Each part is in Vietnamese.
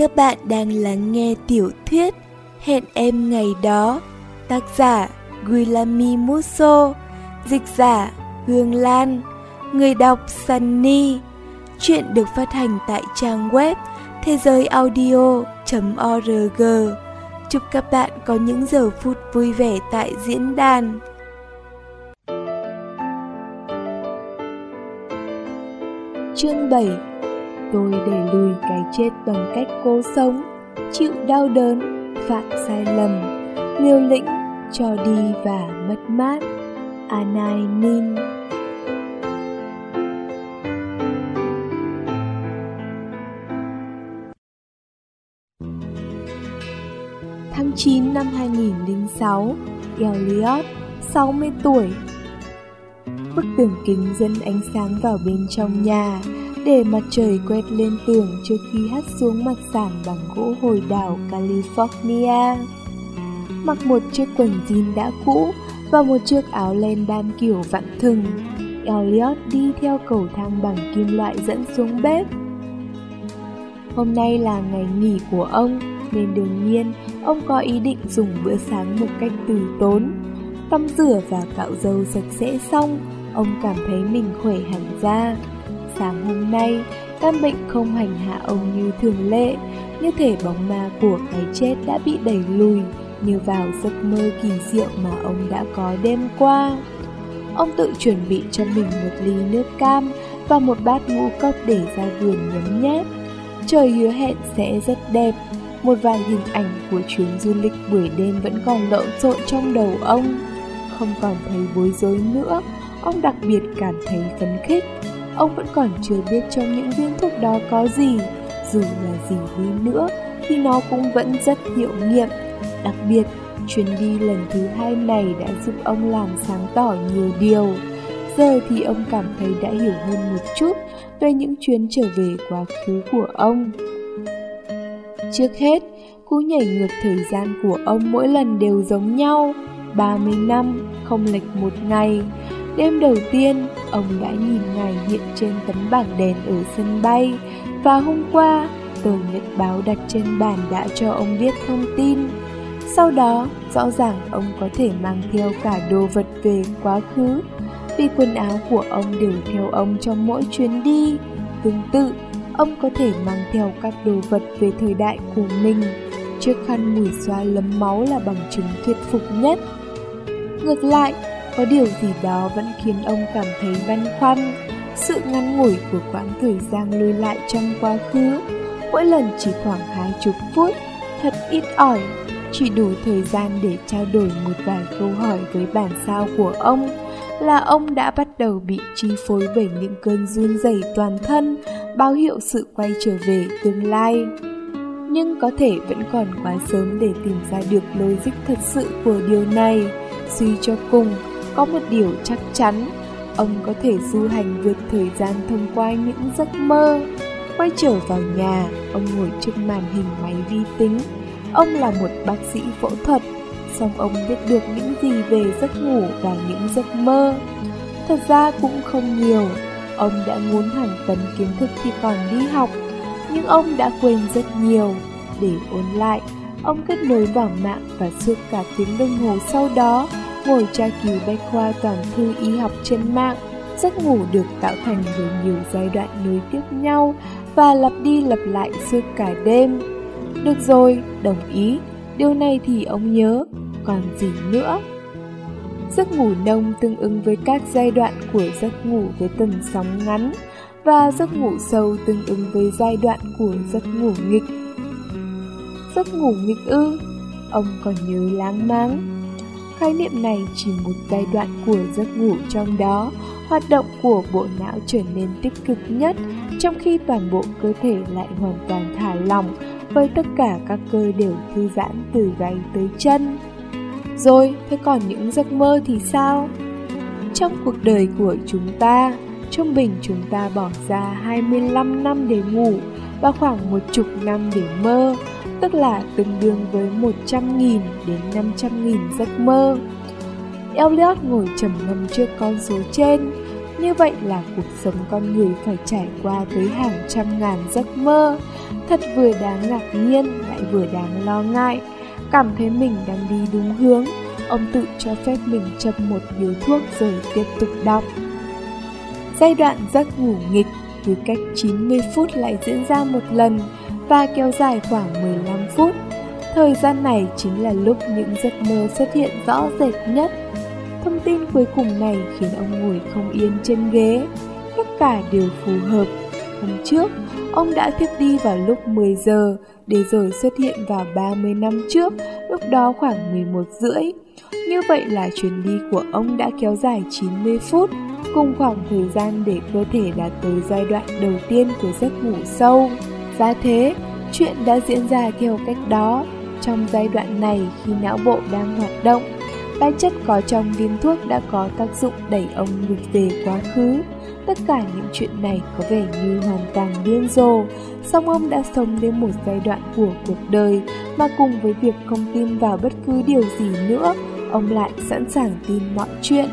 các bạn đang lắng nghe tiểu thuyết Hẹn em ngày đó, tác giả Guilami Musso, dịch giả Hương Lan, người đọc Sunny. Chuyện được phát hành tại trang web thế giới audio.org. Chúc các bạn có những giờ phút vui vẻ tại diễn đàn. Chương 7 Tôi đẩy lùi cái chết bằng cách cố sống, chịu đau đớn, phạm sai lầm, liều lĩnh, cho đi và mất mát. Anai Nin Tháng 9 năm 2006, Elliot, 60 tuổi. Bức tường kính dẫn ánh sáng vào bên trong nhà, để mặt trời quét lên tường trước khi hắt xuống mặt sàn bằng gỗ hồi đảo California. Mặc một chiếc quần jean đã cũ và một chiếc áo len đan kiểu vặn thừng, Elliot đi theo cầu thang bằng kim loại dẫn xuống bếp. Hôm nay là ngày nghỉ của ông, nên đương nhiên ông có ý định dùng bữa sáng một cách từ tốn. Tắm rửa và cạo râu sạch sẽ xong, ông cảm thấy mình khỏe hẳn ra. Sáng hôm nay, căn bệnh không hành hạ ông như thường lệ, như thể bóng ma của cái chết đã bị đẩy lùi, như vào giấc mơ kỳ diệu mà ông đã có đêm qua. Ông tự chuẩn bị cho mình một ly nước cam và một bát ngũ cốc để ra vườn nhấm nháp. Trời hứa hẹn sẽ rất đẹp, một vài hình ảnh của chuyến du lịch buổi đêm vẫn còn lộn xộn trong đầu ông. Không còn thấy bối rối nữa, ông đặc biệt cảm thấy phấn khích. Ông vẫn còn chưa biết trong những viên thuốc đó có gì, dù là gì đi nữa thì nó cũng vẫn rất hiệu nghiệm. Đặc biệt, chuyến đi lần thứ hai này đã giúp ông làm sáng tỏ nhiều điều. Giờ thì ông cảm thấy đã hiểu hơn một chút về những chuyến trở về quá khứ của ông. Trước hết, cú nhảy ngược thời gian của ông mỗi lần đều giống nhau, 30 năm, không lệch một ngày. Đêm đầu tiên, ông đã nhìn ngài hiện trên tấm bảng đèn ở sân bay, và hôm qua, tờ nhật báo đặt trên bàn đã cho ông biết thông tin. Sau đó, rõ ràng ông có thể mang theo cả đồ vật về quá khứ, vì quần áo của ông đều theo ông trong mỗi chuyến đi. Tương tự, ông có thể mang theo các đồ vật về thời đại của mình. Chiếc khăn mùi xoa lấm máu là bằng chứng thuyết phục nhất. Ngược lại, có điều gì đó vẫn khiến ông cảm thấy băn khoăn. Sự ngắn ngủi của quãng thời gian lùi lại trong quá khứ, mỗi lần chỉ khoảng hai chục phút, thật ít ỏi, chỉ đủ thời gian để trao đổi một vài câu hỏi với bản sao của ông là ông đã bắt đầu bị chi phối bởi những cơn run rẩy toàn thân, báo hiệu sự quay trở về tương lai. Nhưng có thể vẫn còn quá sớm để tìm ra được logic thật sự của điều này. Suy cho cùng, có một điều chắc chắn, ông có thể du hành vượt thời gian thông qua những giấc mơ. Quay trở vào nhà, ông ngồi trước màn hình máy vi tính. Ông là một bác sĩ phẫu thuật song ông biết được những gì về giấc ngủ và những giấc mơ. Thật ra cũng không nhiều, ông đã muốn hàng tấn kiến thức khi còn đi học, nhưng ông đã quên rất nhiều. Để ôn lại, ông kết nối vào mạng và suốt cả tiếng đồng hồ sau đó, ngồi tra cứu bách khoa toàn thư y học trên mạng. Giấc ngủ được tạo thành bởi nhiều giai đoạn nối tiếp nhau và lặp đi lặp lại suốt cả đêm. Được rồi, đồng ý, điều này thì ông nhớ, còn gì nữa. Giấc ngủ nông tương ứng với các giai đoạn của giấc ngủ với tần sóng ngắn và giấc ngủ sâu tương ứng với giai đoạn của giấc ngủ nghịch. Giấc ngủ nghịch ư? Ông còn nhớ láng máng. Khái niệm này chỉ một giai đoạn của giấc ngủ trong đó, hoạt động của bộ não trở nên tích cực nhất, trong khi toàn bộ cơ thể lại hoàn toàn thả lỏng với tất cả các cơ đều thư giãn từ gáy tới chân. Rồi, thế còn những giấc mơ thì sao? Trong cuộc đời của chúng ta, trung bình chúng ta bỏ ra 25 năm để ngủ và khoảng một chục năm để mơ, tức là tương đương với 100.000 đến 500.000 giấc mơ. Elliot ngồi trầm ngâm trước con số trên, Như vậy là cuộc sống con người phải trải qua tới hàng trăm ngàn giấc mơ. Thật vừa đáng ngạc nhiên lại vừa đáng lo ngại. Cảm thấy mình đang đi đúng hướng, ông tự cho phép mình châm một điếu thuốc rồi tiếp tục đọc. Giai đoạn giấc ngủ nghịch cứ cách 90 phút lại diễn ra một lần và kéo dài khoảng 15 phút. Thời gian này chính là lúc những giấc mơ xuất hiện rõ rệt nhất. Thông tin cuối cùng này khiến ông ngồi không yên trên ghế. Tất cả đều phù hợp. Hôm trước, ông đã thiếp đi vào lúc 10 giờ, để rồi xuất hiện vào 30 năm trước, lúc đó khoảng 11 rưỡi. Như vậy là chuyến đi của ông đã kéo dài 90 phút, cùng khoảng thời gian để cơ thể đạt tới giai đoạn đầu tiên của giấc ngủ sâu và thế, chuyện đã diễn ra theo cách đó. Trong giai đoạn này khi não bộ đang hoạt động, các chất có trong viên thuốc đã có tác dụng đẩy ông ngược về quá khứ. Tất cả những chuyện này có vẻ như hoàn toàn điên rồ, song ông đã sống đến một giai đoạn của cuộc đời mà cùng với việc không tin vào bất cứ điều gì nữa, ông lại sẵn sàng tin mọi chuyện.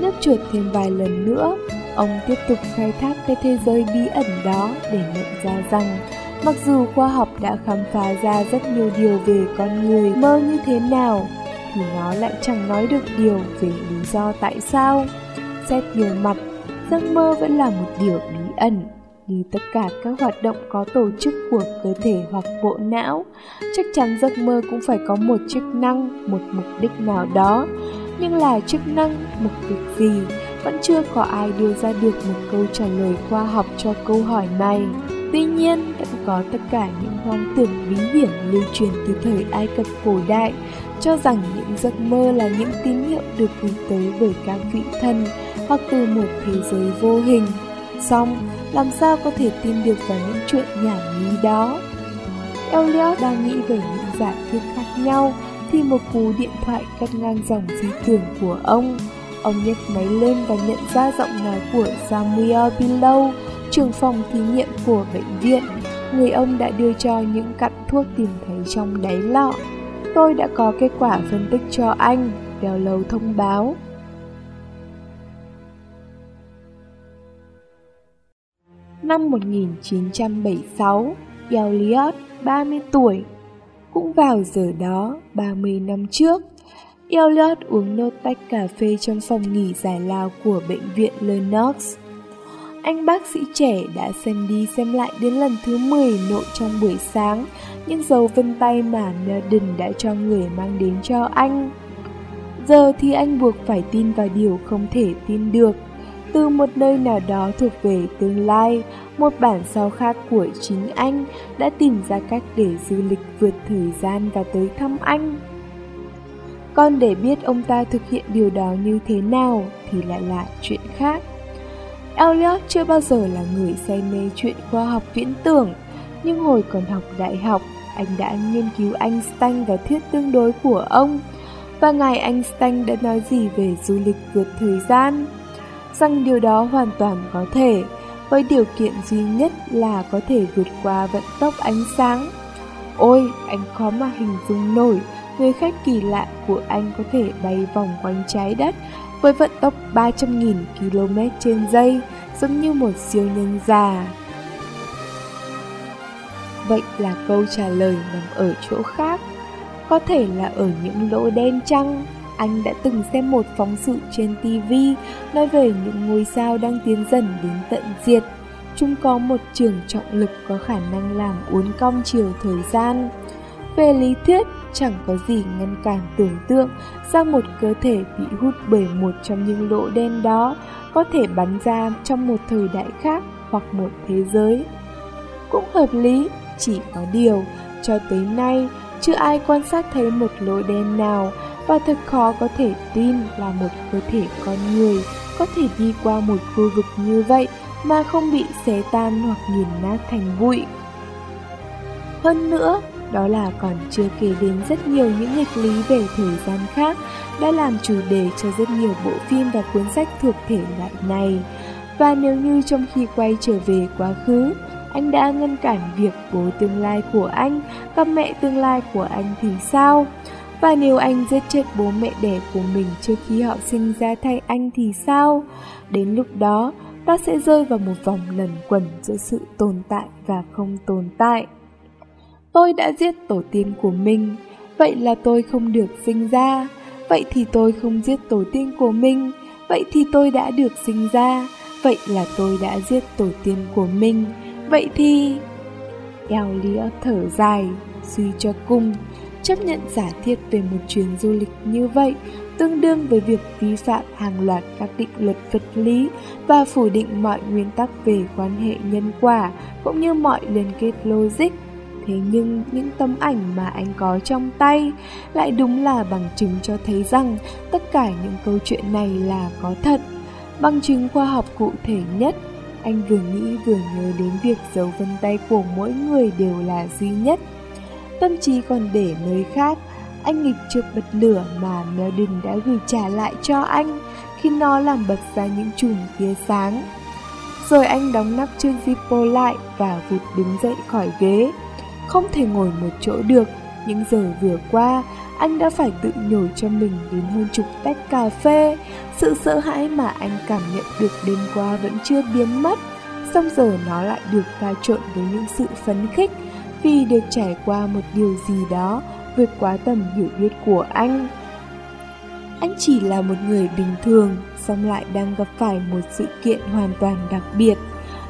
nước chuột thêm vài lần nữa, ông tiếp tục khai thác cái thế giới bí ẩn đó để nhận ra rằng mặc dù khoa học đã khám phá ra rất nhiều điều về con người mơ như thế nào, thì nó lại chẳng nói được điều về lý do tại sao. Xét nhiều mặt, giấc mơ vẫn là một điều bí ẩn. Như tất cả các hoạt động có tổ chức của cơ thể hoặc bộ não, chắc chắn giấc mơ cũng phải có một chức năng, một mục đích nào đó. Nhưng là chức năng, mục đích gì, vẫn chưa có ai đưa ra được một câu trả lời khoa học cho câu hỏi này. Tuy nhiên, vẫn có tất cả những hoang tưởng bí hiểm lưu truyền từ thời Ai Cập cổ đại, cho rằng những giấc mơ là những tín hiệu được gửi tới bởi các vị thần hoặc từ một thế giới vô hình. Xong, làm sao có thể tin được vào những chuyện nhảm nhí đó? Elliot đang nghĩ về những giả thuyết khác nhau thì một cú điện thoại cắt ngang dòng di tưởng của ông. Ông nhấc máy lên và nhận ra giọng nói của Samuel Pillow, trưởng phòng thí nghiệm của bệnh viện. Người ông đã đưa cho những cặn thuốc tìm thấy trong đáy lọ. Tôi đã có kết quả phân tích cho anh, Đèo lầu thông báo. Năm 1976, Elliot, 30 tuổi. Cũng vào giờ đó, 30 năm trước, Elliot uống nốt tách cà phê trong phòng nghỉ giải lao của bệnh viện Lennox. Anh bác sĩ trẻ đã xem đi xem lại đến lần thứ 10 nội trong buổi sáng những dấu vân tay mà Melden đã cho người mang đến cho anh. Giờ thì anh buộc phải tin vào điều không thể tin được. Từ một nơi nào đó thuộc về tương lai, một bản sao khác của chính anh đã tìm ra cách để du lịch vượt thời gian và tới thăm anh. Còn để biết ông ta thực hiện điều đó như thế nào thì lại là chuyện khác. Elliot chưa bao giờ là người say mê chuyện khoa học viễn tưởng, nhưng hồi còn học đại học, anh đã nghiên cứu Einstein và thuyết tương đối của ông. Và ngài Einstein đã nói gì về du lịch vượt thời gian? Rằng điều đó hoàn toàn có thể, với điều kiện duy nhất là có thể vượt qua vận tốc ánh sáng. Ôi, anh khó mà hình dung nổi, người khách kỳ lạ của anh có thể bay vòng quanh trái đất với vận tốc 300.000 km trên giây, giống như một siêu nhân già. Vậy là câu trả lời nằm ở chỗ khác, có thể là ở những lỗ đen trăng. Anh đã từng xem một phóng sự trên TV nói về những ngôi sao đang tiến dần đến tận diệt. Chúng có một trường trọng lực có khả năng làm uốn cong chiều thời gian. Về lý thuyết, chẳng có gì ngăn cản tưởng tượng ra một cơ thể bị hút bởi một trong những lỗ đen đó có thể bắn ra trong một thời đại khác hoặc một thế giới. Cũng hợp lý, chỉ có điều, cho tới nay, chưa ai quan sát thấy một lỗ đen nào và thật khó có thể tin là một cơ thể con người có thể đi qua một khu vực như vậy mà không bị xé tan hoặc nghiền nát thành bụi. Hơn nữa, đó là còn chưa kể đến rất nhiều những nghịch lý về thời gian khác đã làm chủ đề cho rất nhiều bộ phim và cuốn sách thuộc thể loại này. Và nếu như trong khi quay trở về quá khứ, anh đã ngăn cản việc bố tương lai của anh gặp mẹ tương lai của anh thì sao? Và nếu anh giết chết bố mẹ đẻ của mình trước khi họ sinh ra thay anh thì sao? Đến lúc đó, ta sẽ rơi vào một vòng lẩn quẩn giữa sự tồn tại và không tồn tại. Tôi đã giết tổ tiên của mình, vậy là tôi không được sinh ra. Vậy thì tôi không giết tổ tiên của mình, vậy thì tôi đã được sinh ra. Vậy là tôi đã giết tổ tiên của mình, vậy thì... Elliot thở dài, suy cho cùng, chấp nhận giả thiết về một chuyến du lịch như vậy tương đương với việc vi phạm hàng loạt các định luật vật lý và phủ định mọi nguyên tắc về quan hệ nhân quả cũng như mọi liên kết logic. Thế nhưng những tấm ảnh mà anh có trong tay lại đúng là bằng chứng cho thấy rằng tất cả những câu chuyện này là có thật. Bằng chứng khoa học cụ thể nhất, anh vừa nghĩ vừa nhớ đến việc dấu vân tay của mỗi người đều là duy nhất. Tâm trí còn để nơi khác, anh nghịch trước bật lửa mà Melvin đã gửi trả lại cho anh khi nó làm bật ra những chùm tia sáng. Rồi anh đóng nắp chiếc Zippo lại và vụt đứng dậy khỏi ghế. Không thể ngồi một chỗ được, những giờ vừa qua, anh đã phải tự nhồi cho mình đến hơn chục tách cà phê. Sự sợ hãi mà anh cảm nhận được đêm qua vẫn chưa biến mất, xong giờ nó lại được pha trộn với những sự phấn khích vì được trải qua một điều gì đó vượt quá tầm hiểu biết của anh. Anh chỉ là một người bình thường, song lại đang gặp phải một sự kiện hoàn toàn đặc biệt.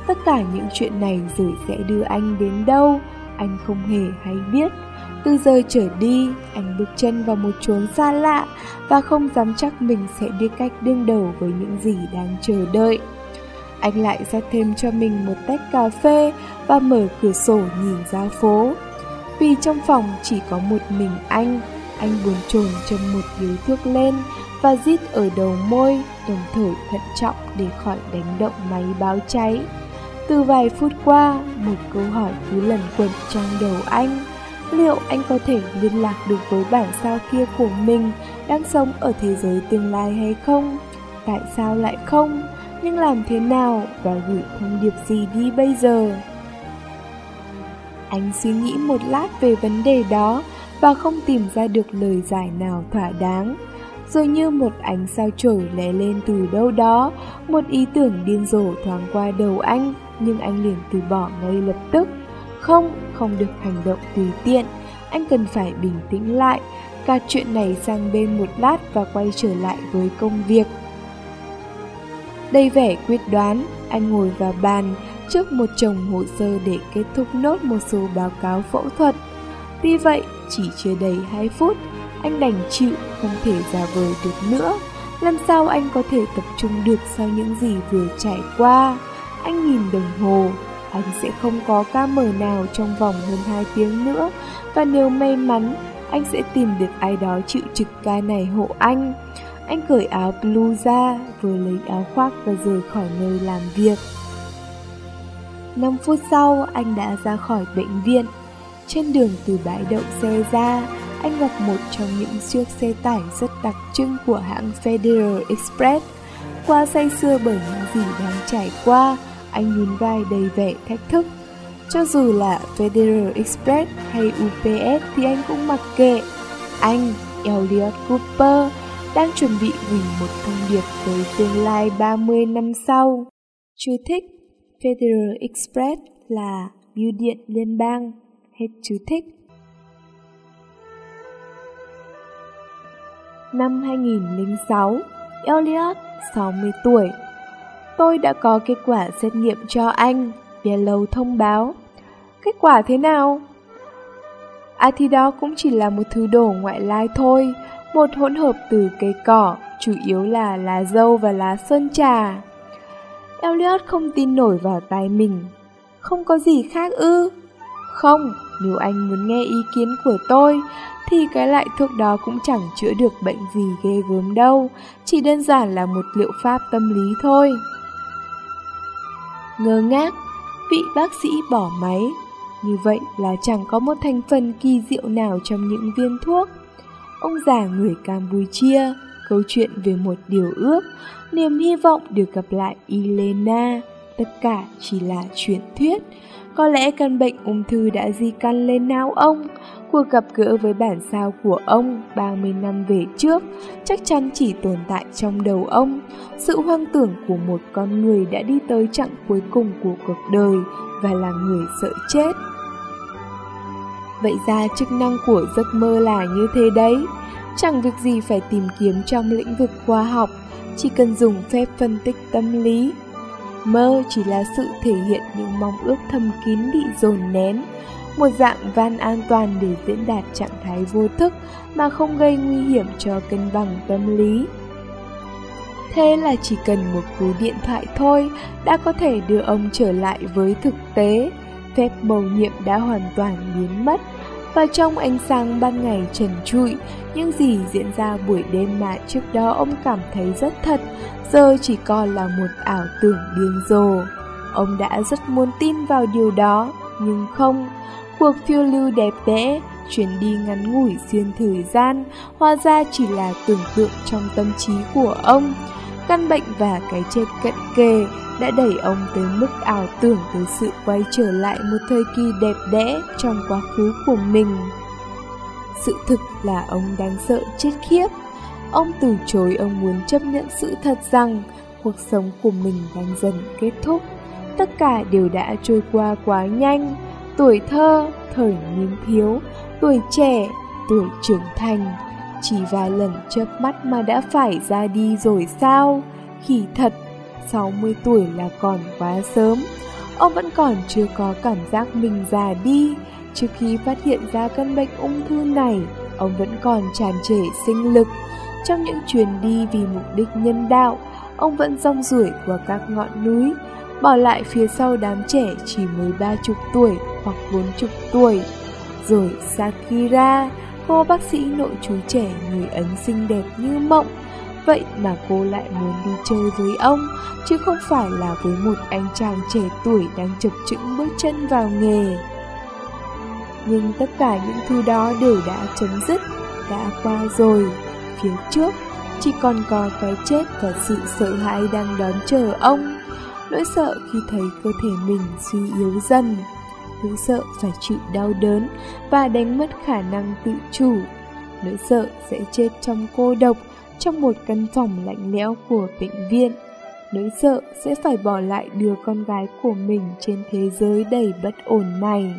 Tất cả những chuyện này rồi sẽ đưa anh đến đâu, anh không hề hay biết. Từ giờ trở đi, anh bước chân vào một chốn xa lạ và không dám chắc mình sẽ biết cách đương đầu với những gì đang chờ đợi. Anh lại ra thêm cho mình một tách cà phê và mở cửa sổ nhìn ra phố. Vì trong phòng chỉ có một mình anh, anh buồn chồn châm một điếu thuốc lên và rít ở đầu môi, đồng thời thận trọng để khỏi đánh động máy báo cháy. Từ vài phút qua, một câu hỏi cứ lần quẩn trong đầu anh. Liệu anh có thể liên lạc được với bản sao kia của mình đang sống ở thế giới tương lai hay không? Tại sao lại không? Nhưng làm thế nào và gửi thông điệp gì đi bây giờ? Anh suy nghĩ một lát về vấn đề đó và không tìm ra được lời giải nào thỏa đáng. Rồi như một ánh sao chổi lé lên từ đâu đó, một ý tưởng điên rồ thoáng qua đầu anh, nhưng anh liền từ bỏ ngay lập tức. Không, không được hành động tùy tiện, anh cần phải bình tĩnh lại, cả chuyện này sang bên một lát và quay trở lại với công việc. Đầy vẻ quyết đoán, anh ngồi vào bàn, trước một chồng hồ sơ để kết thúc nốt một số báo cáo phẫu thuật. Tuy vậy, chỉ chưa đầy 2 phút, anh đành chịu không thể giả vờ được nữa. Làm sao anh có thể tập trung được sau những gì vừa trải qua? Anh nhìn đồng hồ, anh sẽ không có ca mở nào trong vòng hơn 2 tiếng nữa và nếu may mắn, anh sẽ tìm được ai đó chịu trực ca này hộ anh. Anh cởi áo blue ra, vừa lấy áo khoác và rời khỏi nơi làm việc. 5 phút sau, anh đã ra khỏi bệnh viện. Trên đường từ bãi đậu xe ra, anh gặp một trong những chiếc xe tải rất đặc trưng của hãng Federal Express. Qua say sưa bởi những gì đang trải qua, anh nhún vai đầy vẻ thách thức. Cho dù là Federal Express hay UPS thì anh cũng mặc kệ. Anh, Elliot Cooper, đang chuẩn bị gửi một thông điệp tới tương lai 30 năm sau. Chú thích Federal Express là bưu điện liên bang. Hết chú thích. Năm 2006, Elliot, 60 tuổi. Tôi đã có kết quả xét nghiệm cho anh, Yellow thông báo. Kết quả thế nào? À thì đó cũng chỉ là một thứ đồ ngoại lai thôi, một hỗn hợp từ cây cỏ, chủ yếu là lá dâu và lá sơn trà. Elliot không tin nổi vào tai mình. Không có gì khác ư? Không, nếu anh muốn nghe ý kiến của tôi, thì cái loại thuốc đó cũng chẳng chữa được bệnh gì ghê gớm đâu, chỉ đơn giản là một liệu pháp tâm lý thôi. Ngơ ngác, vị bác sĩ bỏ máy. Như vậy là chẳng có một thành phần kỳ diệu nào trong những viên thuốc. Ông già người Campuchia câu chuyện về một điều ước, niềm hy vọng được gặp lại Elena. tất cả chỉ là truyền thuyết. Có lẽ căn bệnh ung thư đã di căn lên não ông. Cuộc gặp gỡ với bản sao của ông 30 năm về trước chắc chắn chỉ tồn tại trong đầu ông. Sự hoang tưởng của một con người đã đi tới chặng cuối cùng của cuộc đời và là người sợ chết. Vậy ra chức năng của giấc mơ là như thế đấy. Chẳng việc gì phải tìm kiếm trong lĩnh vực khoa học, chỉ cần dùng phép phân tích tâm lý. Mơ chỉ là sự thể hiện những mong ước thầm kín bị dồn nén, một dạng van an toàn để diễn đạt trạng thái vô thức mà không gây nguy hiểm cho cân bằng tâm lý. Thế là chỉ cần một cú điện thoại thôi đã có thể đưa ông trở lại với thực tế. Phép bầu nhiệm đã hoàn toàn biến mất và trong ánh sáng ban ngày trần trụi, những gì diễn ra buổi đêm mà trước đó ông cảm thấy rất thật, giờ chỉ còn là một ảo tưởng điên rồ. Ông đã rất muốn tin vào điều đó, nhưng không. Cuộc phiêu lưu đẹp đẽ, chuyến đi ngắn ngủi xuyên thời gian, hóa ra chỉ là tưởng tượng trong tâm trí của ông. Căn bệnh và cái chết cận kề đã đẩy ông tới mức ảo tưởng tới sự quay trở lại một thời kỳ đẹp đẽ trong quá khứ của mình. Sự thực là ông đang sợ chết khiếp. Ông từ chối ông muốn chấp nhận sự thật rằng cuộc sống của mình đang dần kết thúc. Tất cả đều đã trôi qua quá nhanh. Tuổi thơ, thời niên thiếu, tuổi trẻ, tuổi trưởng thành. Chỉ vài lần chớp mắt mà đã phải ra đi rồi sao? Khỉ thật 60 tuổi là còn quá sớm. Ông vẫn còn chưa có cảm giác mình già đi. Trước khi phát hiện ra căn bệnh ung thư này, ông vẫn còn tràn trề sinh lực. Trong những chuyến đi vì mục đích nhân đạo, ông vẫn rong ruổi qua các ngọn núi, bỏ lại phía sau đám trẻ chỉ mới ba chục tuổi hoặc bốn chục tuổi. Rồi Sakira, cô bác sĩ nội chú trẻ người Ấn xinh đẹp như mộng, Vậy mà cô lại muốn đi chơi với ông, chứ không phải là với một anh chàng trẻ tuổi đang chập chững bước chân vào nghề. Nhưng tất cả những thứ đó đều đã chấm dứt, đã qua rồi. Phía trước, chỉ còn có cái chết và sự sợ hãi đang đón chờ ông. Nỗi sợ khi thấy cơ thể mình suy yếu dần. Nỗi sợ phải chịu đau đớn và đánh mất khả năng tự chủ. Nỗi sợ sẽ chết trong cô độc trong một căn phòng lạnh lẽo của bệnh viện. Nỗi sợ sẽ phải bỏ lại đứa con gái của mình trên thế giới đầy bất ổn này.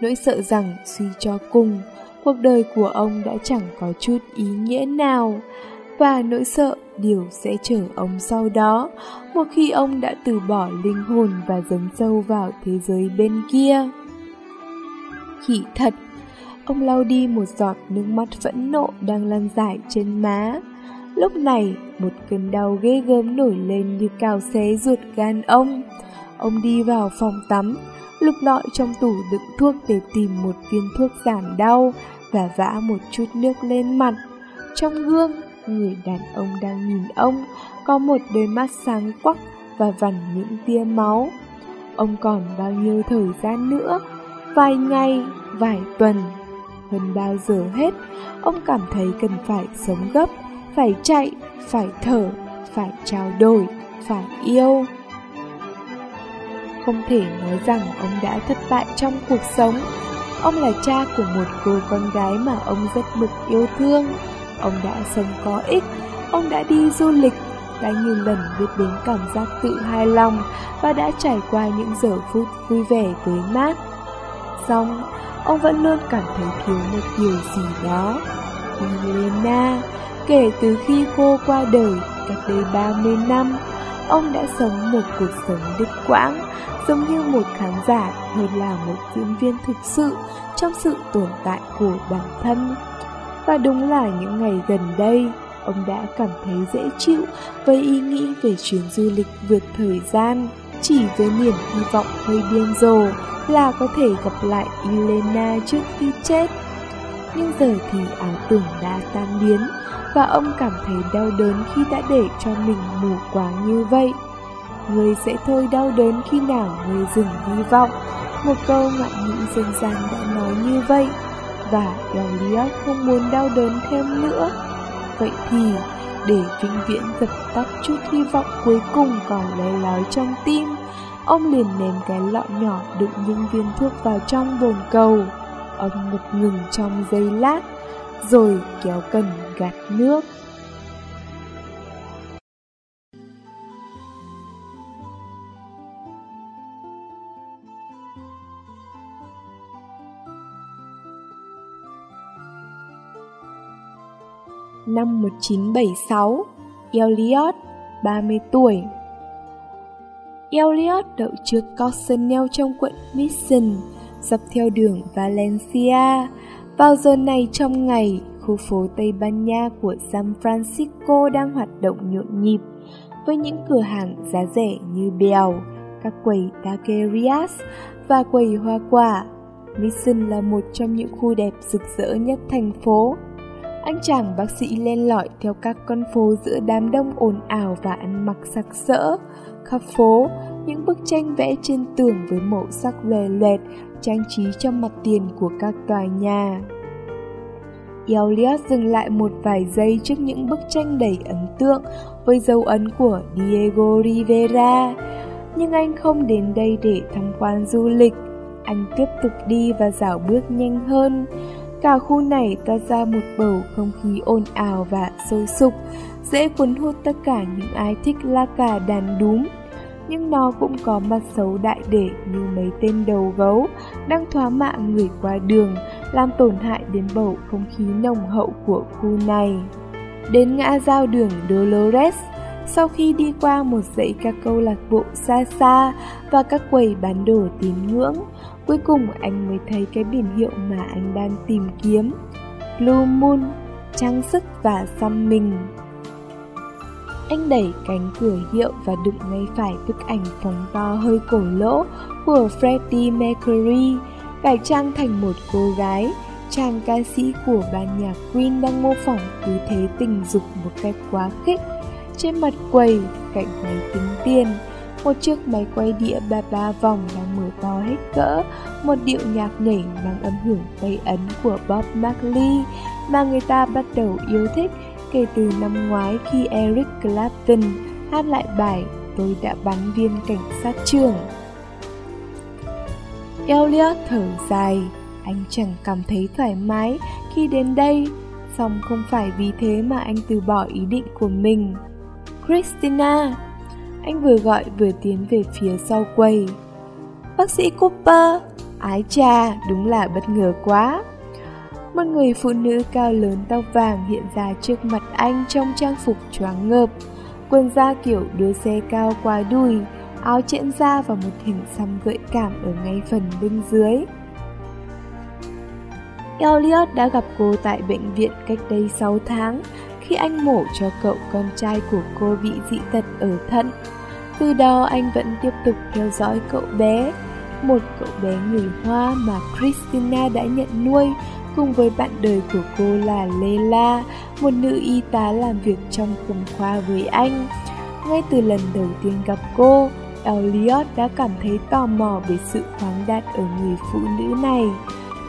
Nỗi sợ rằng suy cho cùng, cuộc đời của ông đã chẳng có chút ý nghĩa nào. Và nỗi sợ điều sẽ chở ông sau đó, một khi ông đã từ bỏ linh hồn và dấn sâu vào thế giới bên kia. Khỉ thật Ông lau đi một giọt nước mắt phẫn nộ đang lan dài trên má. Lúc này, một cơn đau ghê gớm nổi lên như cào xé ruột gan ông. Ông đi vào phòng tắm, lục lọi trong tủ đựng thuốc để tìm một viên thuốc giảm đau và vã một chút nước lên mặt. Trong gương, người đàn ông đang nhìn ông, có một đôi mắt sáng quắc và vằn những tia máu. Ông còn bao nhiêu thời gian nữa? Vài ngày, vài tuần, hơn bao giờ hết, ông cảm thấy cần phải sống gấp, phải chạy, phải thở, phải trao đổi, phải yêu. Không thể nói rằng ông đã thất bại trong cuộc sống. Ông là cha của một cô con gái mà ông rất mực yêu thương. Ông đã sống có ích, ông đã đi du lịch, đã nhiều lần biết đến cảm giác tự hài lòng và đã trải qua những giờ phút vui vẻ với mát. Xong, ông vẫn luôn cảm thấy thiếu một điều gì đó. Elena, kể từ khi cô qua đời cách đây 30 năm, ông đã sống một cuộc sống đứt quãng, giống như một khán giả hơn là một diễn viên thực sự trong sự tồn tại của bản thân. Và đúng là những ngày gần đây, ông đã cảm thấy dễ chịu với ý nghĩ về chuyến du lịch vượt thời gian, chỉ với niềm hy vọng hơi điên rồ là có thể gặp lại Elena trước khi chết. Nhưng giờ thì ảo tưởng đã tan biến và ông cảm thấy đau đớn khi đã để cho mình mù quáng như vậy. Người sẽ thôi đau đớn khi nào người dừng hy vọng. Một câu ngạn ngữ dân gian đã nói như vậy và Elliot không muốn đau đớn thêm nữa. vậy thì để vĩnh viễn dập tắt chút hy vọng cuối cùng còn lấy lói trong tim, ông liền ném cái lọ nhỏ đựng những viên thuốc vào trong bồn cầu. Ông ngập ngừng trong giây lát, rồi kéo cần gạt nước. Năm 1976, Elliot, 30 tuổi Elliot đậu trước Corsonel trong quận Mission, dọc theo đường Valencia. Vào giờ này trong ngày, khu phố Tây Ban Nha của San Francisco đang hoạt động nhộn nhịp với những cửa hàng giá rẻ như bèo, các quầy taquerias và quầy hoa quả. Mission là một trong những khu đẹp rực rỡ nhất thành phố. Anh chàng bác sĩ len lỏi theo các con phố giữa đám đông ồn ào và ăn mặc sặc sỡ. Khắp phố, những bức tranh vẽ trên tường với màu sắc lòe loẹt trang trí trong mặt tiền của các tòa nhà. Elliot dừng lại một vài giây trước những bức tranh đầy ấn tượng với dấu ấn của Diego Rivera. Nhưng anh không đến đây để tham quan du lịch. Anh tiếp tục đi và dạo bước nhanh hơn. Cả khu này toát ra một bầu không khí ồn ào và sôi sục, dễ cuốn hút tất cả những ai thích la cà đàn đúm. Nhưng nó cũng có mặt xấu đại để như mấy tên đầu gấu đang thoá mạ người qua đường, làm tổn hại đến bầu không khí nồng hậu của khu này. Đến ngã giao đường Dolores, sau khi đi qua một dãy các câu lạc bộ xa xa và các quầy bán đồ tín ngưỡng, cuối cùng anh mới thấy cái biển hiệu mà anh đang tìm kiếm. Blue Moon, trang sức và xăm mình. Anh đẩy cánh cửa hiệu và đụng ngay phải bức ảnh phóng to hơi cổ lỗ của Freddie Mercury, cải trang thành một cô gái, chàng ca sĩ của ban nhạc Queen đang mô phỏng tư thế tình dục một cách quá khích. Trên mặt quầy, cạnh máy tính tiền, một chiếc máy quay đĩa ba ba vòng đang to hết cỡ, một điệu nhạc nhảy mang âm hưởng Tây Ấn của Bob Marley mà người ta bắt đầu yêu thích kể từ năm ngoái khi Eric Clapton hát lại bài Tôi đã bắn viên cảnh sát trường. Elliot thở dài, anh chẳng cảm thấy thoải mái khi đến đây, song không phải vì thế mà anh từ bỏ ý định của mình. Christina, anh vừa gọi vừa tiến về phía sau quầy. Bác sĩ Cooper, ái cha, đúng là bất ngờ quá. Một người phụ nữ cao lớn tóc vàng hiện ra trước mặt anh trong trang phục choáng ngợp. Quần da kiểu đưa xe cao qua đùi, áo chẽn da và một hình xăm gợi cảm ở ngay phần bên dưới. Elliot đã gặp cô tại bệnh viện cách đây 6 tháng khi anh mổ cho cậu con trai của cô bị dị tật ở thận. Từ đó anh vẫn tiếp tục theo dõi cậu bé, một cậu bé người Hoa mà Christina đã nhận nuôi cùng với bạn đời của cô là Leila, một nữ y tá làm việc trong cùng khoa với anh. Ngay từ lần đầu tiên gặp cô, Elliot đã cảm thấy tò mò về sự khoáng đạt ở người phụ nữ này.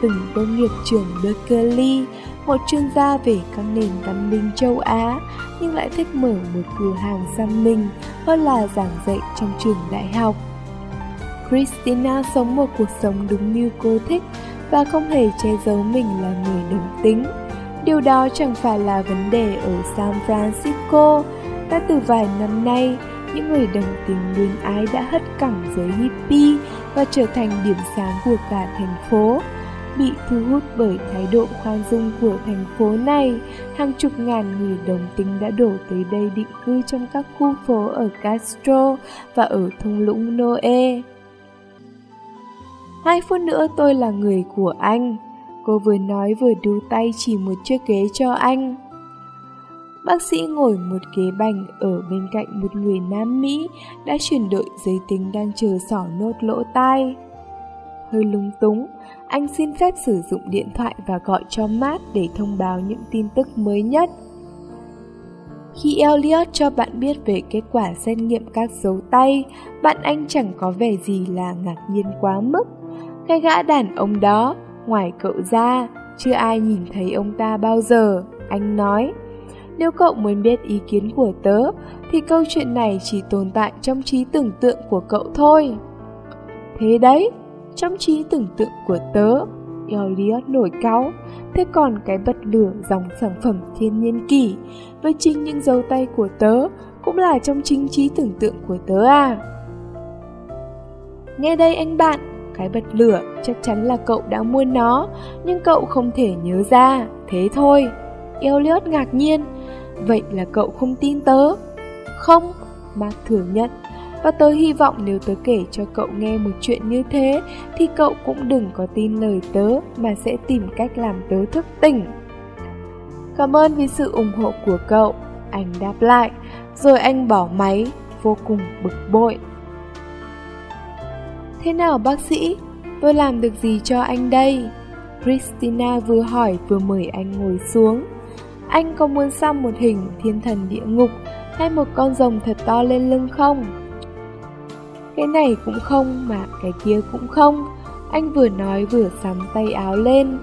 Từng tốt nghiệp trường Berkeley, một chuyên gia về các nền văn minh châu Á, nhưng lại thích mở một cửa hàng xăm mình hơn là giảng dạy trong trường đại học. Christina sống một cuộc sống đúng như cô thích và không hề che giấu mình là người đồng tính. Điều đó chẳng phải là vấn đề ở San Francisco. Đã từ vài năm nay, những người đồng tính luyến ái đã hất cẳng giới hippie và trở thành điểm sáng của cả thành phố. Bị thu hút bởi thái độ khoan dung của thành phố này, hàng chục ngàn người đồng tính đã đổ tới đây định cư trong các khu phố ở Castro và ở thung lũng Noe. Hai phút nữa tôi là người của anh. Cô vừa nói vừa đu tay chỉ một chiếc ghế cho anh. Bác sĩ ngồi một ghế bành ở bên cạnh một người Nam Mỹ đã chuyển đổi giới tính đang chờ sỏ nốt lỗ tai. Hơi lung túng, anh xin phép sử dụng điện thoại và gọi cho Matt để thông báo những tin tức mới nhất. Khi Elliot cho bạn biết về kết quả xét nghiệm các dấu tay, bạn anh chẳng có vẻ gì là ngạc nhiên quá mức. Cái gã đàn ông đó, ngoài cậu ra, chưa ai nhìn thấy ông ta bao giờ, anh nói. Nếu cậu muốn biết ý kiến của tớ, thì câu chuyện này chỉ tồn tại trong trí tưởng tượng của cậu thôi. Thế đấy, trong trí tưởng tượng của tớ, Elliot nổi cáu. Thế còn cái bật lửa dòng sản phẩm thiên nhiên kỳ với chính những dấu tay của tớ cũng là trong chính trí tưởng tượng của tớ à. Nghe đây anh bạn, cái bật lửa chắc chắn là cậu đã mua nó, nhưng cậu không thể nhớ ra, thế thôi. Elliot ngạc nhiên, vậy là cậu không tin tớ? Không, Mark thừa nhận, và tớ hy vọng nếu tớ kể cho cậu nghe một chuyện như thế thì cậu cũng đừng có tin lời tớ mà sẽ tìm cách làm tớ thức tỉnh. Cảm ơn vì sự ủng hộ của cậu, anh đáp lại, rồi anh bỏ máy, vô cùng bực bội. Thế nào, bác sĩ? Tôi làm được gì cho anh đây? Christina vừa hỏi vừa mời anh ngồi xuống. Anh có muốn xăm một hình thiên thần địa ngục hay một con rồng thật to lên lưng không? Cái này cũng không mà cái kia cũng không Anh vừa nói vừa sắm tay áo lên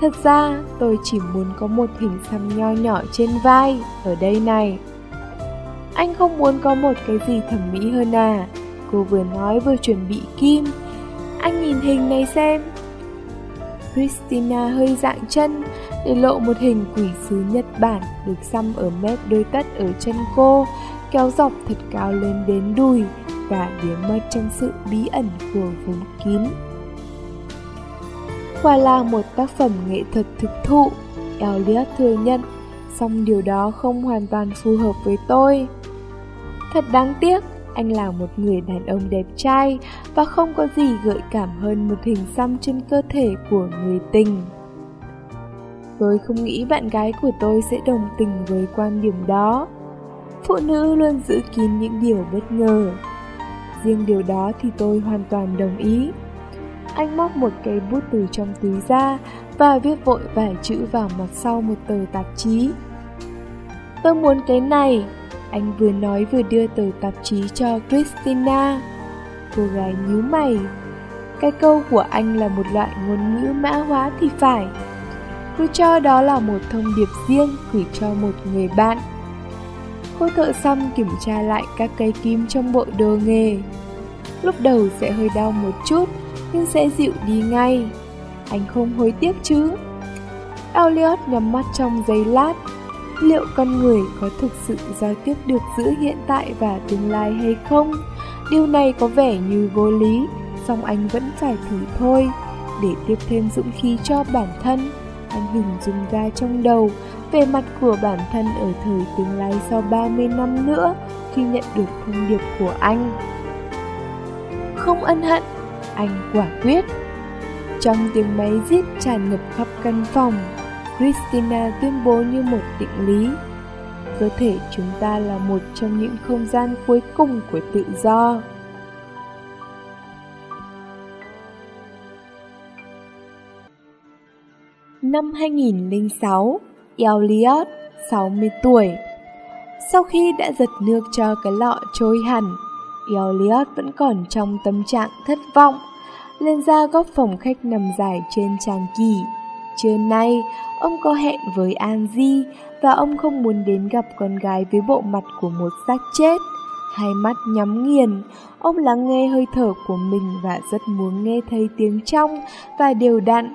Thật ra, tôi chỉ muốn có một hình xăm nho nhỏ trên vai, Ở đây này Anh không muốn có một cái gì thẩm mỹ hơn à Cô vừa nói vừa chuẩn bị kim Anh nhìn hình này xem Christina hơi dạng chân để lộ một hình quỷ sứ Nhật Bản được xăm ở mép đôi tất ở chân cô, kéo dọc thật cao lên đến đùi, và biến mất trong sự bí ẩn của vùng kín. Quả là một tác phẩm nghệ thuật thực thụ, Elliot thừa nhận, song điều đó không hoàn toàn phù hợp với tôi. Thật đáng tiếc, anh là một người đàn ông đẹp trai và không có gì gợi cảm hơn một hình xăm trên cơ thể của người tình. Tôi không nghĩ bạn gái của tôi sẽ đồng tình với quan điểm đó. Phụ nữ luôn giữ kín những điều bất ngờ. Riêng điều đó thì tôi hoàn toàn đồng ý. Anh móc một cây bút từ trong túi ra và viết vội vài chữ vào mặt sau một tờ tạp chí. Tôi muốn cái này, anh vừa nói vừa đưa tờ tạp chí cho Christina. Cô gái nhíu mày. Cái câu của anh là một loại ngôn ngữ mã hóa thì phải. Cô cho đó là một thông điệp riêng gửi cho một người bạn. Cô thợ xăm kiểm tra lại các cây kim trong bộ đồ nghề. Lúc đầu sẽ hơi đau một chút, nhưng sẽ dịu đi ngay. Anh không hối tiếc chứ? Elliot nhắm mắt trong giây lát. Liệu con người có thực sự giao tiếp được giữa hiện tại và tương lai hay không? Điều này có vẻ như vô lý, song anh vẫn phải thử thôi. Để tiếp thêm dũng khí cho bản thân, anh hình dung ra trong đầu về mặt của bản thân ở thời tương lai sau 30 năm nữa khi nhận được thông điệp của anh. Không ân hận, anh quả quyết. Trong tiếng máy rít tràn ngập khắp căn phòng, Christina tuyên bố như một định lý. Cơ thể chúng ta là một trong những không gian cuối cùng của tự do. Năm 2006, Elliot, 60 tuổi. Sau khi đã giật nước cho cái lọ trôi hẳn, Elliot vẫn còn trong tâm trạng thất vọng. Lên ra góc phòng khách nằm dài trên trang kỳ. Trưa nay, ông có hẹn với Angie và ông không muốn đến gặp con gái với bộ mặt của một xác chết. Hai mắt nhắm nghiền, ông lắng nghe hơi thở của mình và rất muốn nghe thấy tiếng trong và đều đặn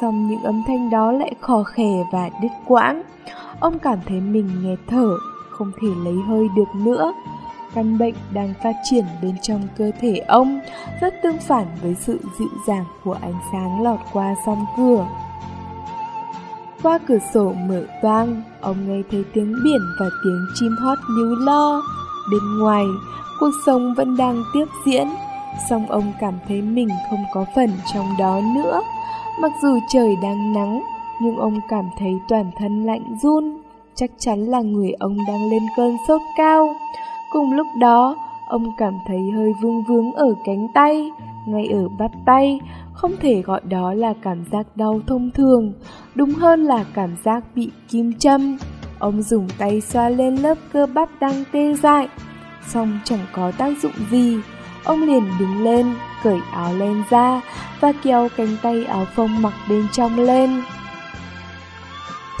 xong những âm thanh đó lại khò khè và đứt quãng. Ông cảm thấy mình nghe thở, không thể lấy hơi được nữa. Căn bệnh đang phát triển bên trong cơ thể ông, rất tương phản với sự dịu dàng của ánh sáng lọt qua song cửa. Qua cửa sổ mở toang, ông nghe thấy tiếng biển và tiếng chim hót líu lo. Bên ngoài, cuộc sống vẫn đang tiếp diễn, song ông cảm thấy mình không có phần trong đó nữa. Mặc dù trời đang nắng, nhưng ông cảm thấy toàn thân lạnh run. Chắc chắn là người ông đang lên cơn sốt cao. Cùng lúc đó, ông cảm thấy hơi vương vướng ở cánh tay, ngay ở bắp tay, không thể gọi đó là cảm giác đau thông thường, đúng hơn là cảm giác bị kim châm. Ông dùng tay xoa lên lớp cơ bắp đang tê dại, song chẳng có tác dụng gì. Ông liền đứng lên, cởi áo len ra và kéo cánh tay áo phông mặc bên trong lên.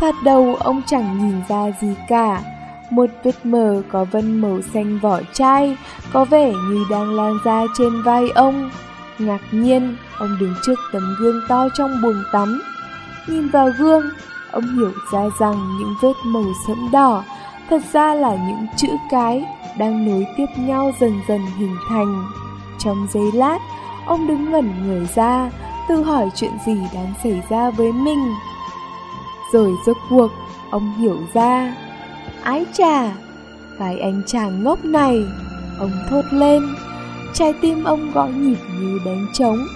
Thoạt đầu ông chẳng nhìn ra gì cả. Một vết mờ có vân màu xanh vỏ chai, có vẻ như đang lan ra trên vai ông. Ngạc nhiên, ông đứng trước tấm gương to trong buồng tắm. Nhìn vào gương, ông hiểu ra rằng những vết màu sẫm đỏ thật ra là những chữ cái đang nối tiếp nhau dần dần hình thành. Trong giây lát, ông đứng ngẩn người ra, tự hỏi chuyện gì đang xảy ra với mình. Rồi rốt cuộc, ông hiểu ra. Ái chà, cái anh chàng ngốc này, ông thốt lên. Trái tim ông gõ nhịp như đánh trống,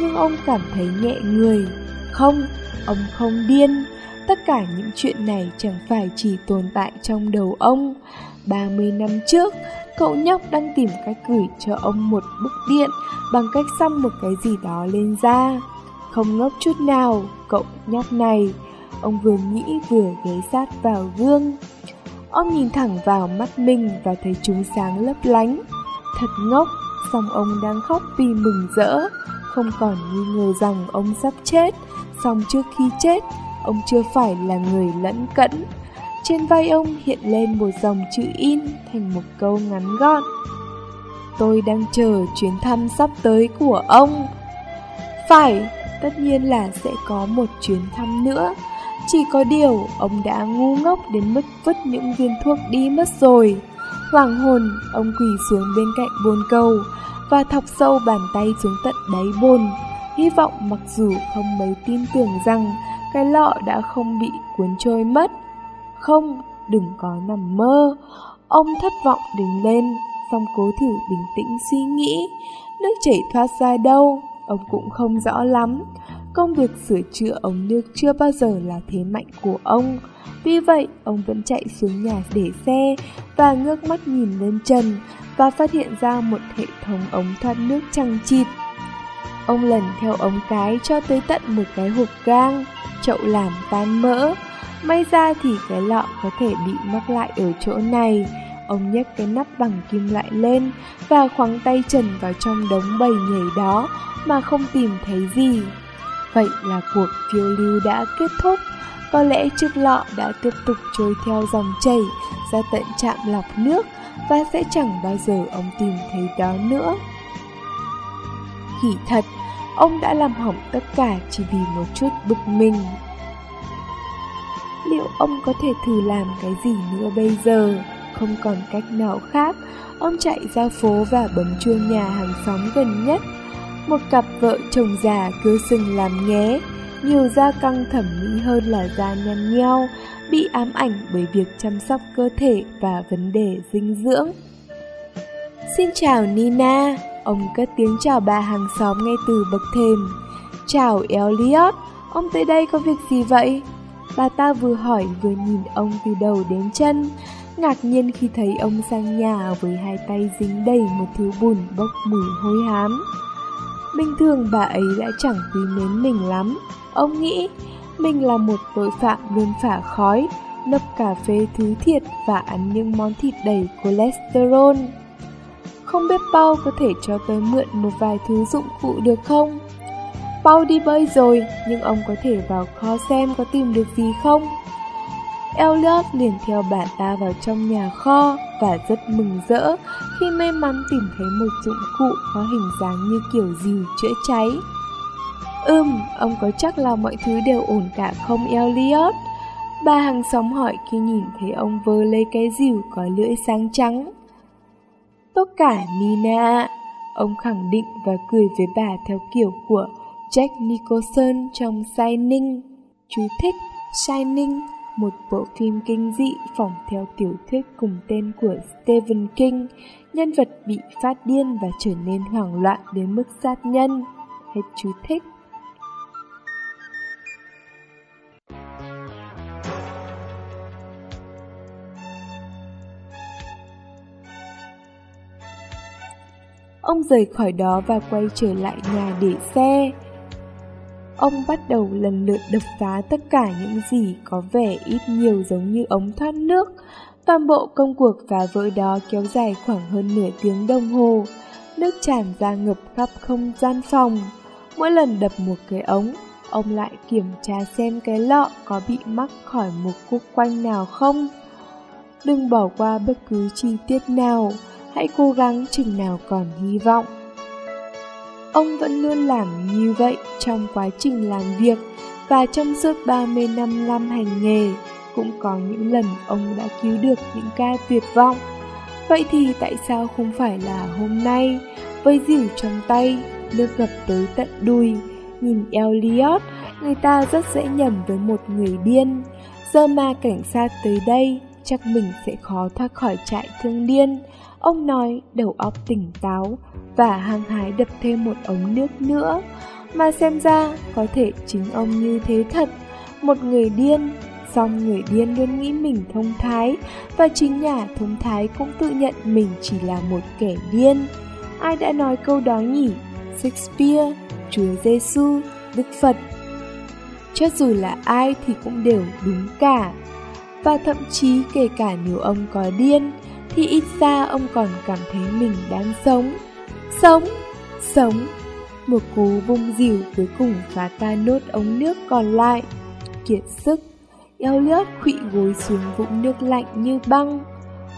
nhưng ông cảm thấy nhẹ người. Không, ông không điên. Tất cả những chuyện này chẳng phải chỉ tồn tại trong đầu ông. 30 năm trước, cậu nhóc đang tìm cách gửi cho ông một bức điện bằng cách xăm một cái gì đó lên da. Không ngốc chút nào, cậu nhóc này. Ông vừa nghĩ vừa ghé sát vào gương. Ông nhìn thẳng vào mắt mình và thấy chúng sáng lấp lánh. Thật ngốc, song ông đang khóc vì mừng rỡ. Không còn nghi ngờ rằng ông sắp chết, song trước khi chết, ông chưa phải là người lẫn cẫn. Trên vai ông hiện lên một dòng chữ in thành một câu ngắn gọn. Tôi đang chờ chuyến thăm sắp tới của ông. Phải, tất nhiên là sẽ có một chuyến thăm nữa. Chỉ có điều, ông đã ngu ngốc đến mức vứt những viên thuốc đi mất rồi. Hoàng hồn, ông quỳ xuống bên cạnh bồn cầu và thọc sâu bàn tay xuống tận đáy bồn. Hy vọng mặc dù không mấy tin tưởng rằng cái lọ đã không bị cuốn trôi mất. Không, đừng có nằm mơ. Ông thất vọng đứng lên, xong cố thử bình tĩnh suy nghĩ. Nước chảy thoát ra đâu, ông cũng không rõ lắm. Công việc sửa chữa ống nước chưa bao giờ là thế mạnh của ông. Vì vậy, ông vẫn chạy xuống nhà để xe và ngước mắt nhìn lên trần và phát hiện ra một hệ thống ống thoát nước chằng chịt. Ông lần theo ống cái cho tới tận một cái hộp gang, chậu làm tan mỡ. May ra thì cái lọ có thể bị mắc lại ở chỗ này. Ông nhấc cái nắp bằng kim loại lên và khoáng tay trần vào trong đống bầy nhảy đó mà không tìm thấy gì. Vậy là cuộc phiêu lưu đã kết thúc. Có lẽ chiếc lọ đã tiếp tục trôi theo dòng chảy ra tận trạm lọc nước và sẽ chẳng bao giờ ông tìm thấy đó nữa. Kỳ thật, ông đã làm hỏng tất cả chỉ vì một chút bực mình. Liệu ông có thể thử làm cái gì nữa bây giờ? Không còn cách nào khác, ông chạy ra phố và bấm chuông nhà hàng xóm gần nhất. Một cặp vợ chồng già cứ sừng làm nghé, nhiều da căng thẩm mỹ hơn là da nhăn nheo, bị ám ảnh bởi việc chăm sóc cơ thể và vấn đề dinh dưỡng. Xin chào Nina, ông cất tiếng chào bà hàng xóm ngay từ bậc thềm. Chào Elliot, ông tới đây có việc gì vậy? Bà ta vừa hỏi vừa nhìn ông từ đầu đến chân, ngạc nhiên khi thấy ông sang nhà với hai tay dính đầy một thứ bùn bốc mùi hôi hám. Bình thường bà ấy đã chẳng quý mến mình lắm, ông nghĩ mình là một tội phạm luôn phả khói, nấp cà phê thứ thiệt và ăn những món thịt đầy cholesterol. Không biết Paul có thể cho tôi mượn một vài thứ dụng cụ được không? Paul đi bơi rồi, nhưng ông có thể vào kho xem có tìm được gì không? Elliot liền theo bà ta vào trong nhà kho và rất mừng rỡ khi may mắn tìm thấy một dụng cụ có hình dáng như kiểu dìu chữa cháy. Ừm, ông có chắc là mọi thứ đều ổn cả không Elliot? Bà hàng xóm hỏi khi nhìn thấy ông vơ lấy cái dìu có lưỡi sáng trắng. Tốt cả Nina, ông khẳng định và cười với bà theo kiểu của Jack Nicholson trong Shining. Chú thích Shining, một bộ phim kinh dị phỏng theo tiểu thuyết cùng tên của Stephen King. Nhân vật bị phát điên và trở nên hoảng loạn đến mức sát nhân. Hết chú thích. Ông rời khỏi đó và quay trở lại nhà để xe. Ông bắt đầu lần lượt đập phá tất cả những gì có vẻ ít nhiều giống như ống thoát nước. Toàn bộ công cuộc phá vỡ đó kéo dài khoảng hơn nửa tiếng đồng hồ. Nước tràn ra ngập khắp không gian phòng. Mỗi lần đập một cái ống, ông lại kiểm tra xem cái lọ có bị mắc khỏi một khúc quanh nào không. Đừng bỏ qua bất cứ chi tiết nào, hãy cố gắng chừng nào còn hy vọng. Ông vẫn luôn làm như vậy trong quá trình làm việc và trong suốt 30 năm làm hành nghề, cũng có những lần ông đã cứu được những ca tuyệt vọng. Vậy thì tại sao không phải là hôm nay, với dìu trong tay, nước ngập tới tận đùi, nhìn Elliot, người ta rất dễ nhầm với một người điên. Giờ mà cảnh sát tới đây, chắc mình sẽ khó thoát khỏi trại thương điên. Ông nói đầu óc tỉnh táo và hăng hái đập thêm một ống nước nữa. Mà xem ra có thể chính ông như thế thật, một người điên. Xong người điên luôn nghĩ mình thông thái và chính nhà thông thái cũng tự nhận mình chỉ là một kẻ điên. Ai đã nói câu đó nhỉ? Shakespeare, Chúa Giêsu, Đức Phật. Cho dù là ai thì cũng đều đúng cả. Và thậm chí kể cả nếu ông có điên, thì ít ra ông còn cảm thấy mình đang sống. Sống, sống. Một cú vung dìu cuối cùng phá tan nốt ống nước còn lại. Kiệt sức, Elliot khụy gối xuống vũng nước lạnh như băng.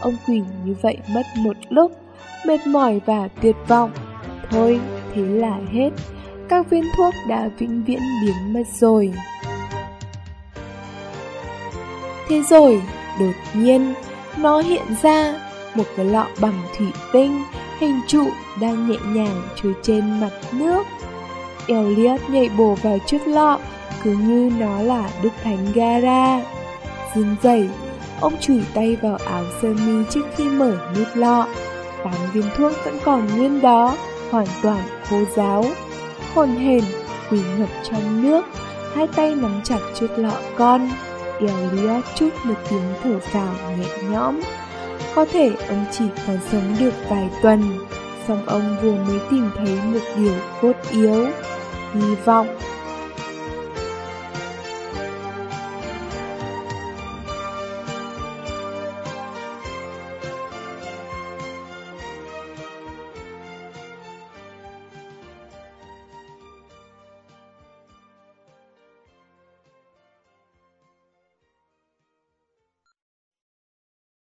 Ông quỷ như vậy mất một lúc, mệt mỏi và tuyệt vọng. Thôi, thế là hết. Các viên thuốc đã vĩnh viễn biến mất rồi. Thế rồi, đột nhiên, nó hiện ra một cái lọ bằng thủy tinh, hình trụ đang nhẹ nhàng trôi trên mặt nước. Elliot nhảy bổ vào chiếc lọ, cứ như nó là Đức Thánh Gara. Dừng rẩy, ông chùi tay vào áo sơ mi trước khi mở nút lọ. Tám viên thuốc vẫn còn nguyên đó, hoàn toàn khô ráo. Hồn hền, quỳ ngập trong nước, hai tay nắm chặt chiếc lọ con. Elliot chút một tiếng thở phào nhẹ nhõm. Có thể ông chỉ còn sống được vài tuần, song ông vừa mới tìm thấy một điều cốt yếu, hy vọng.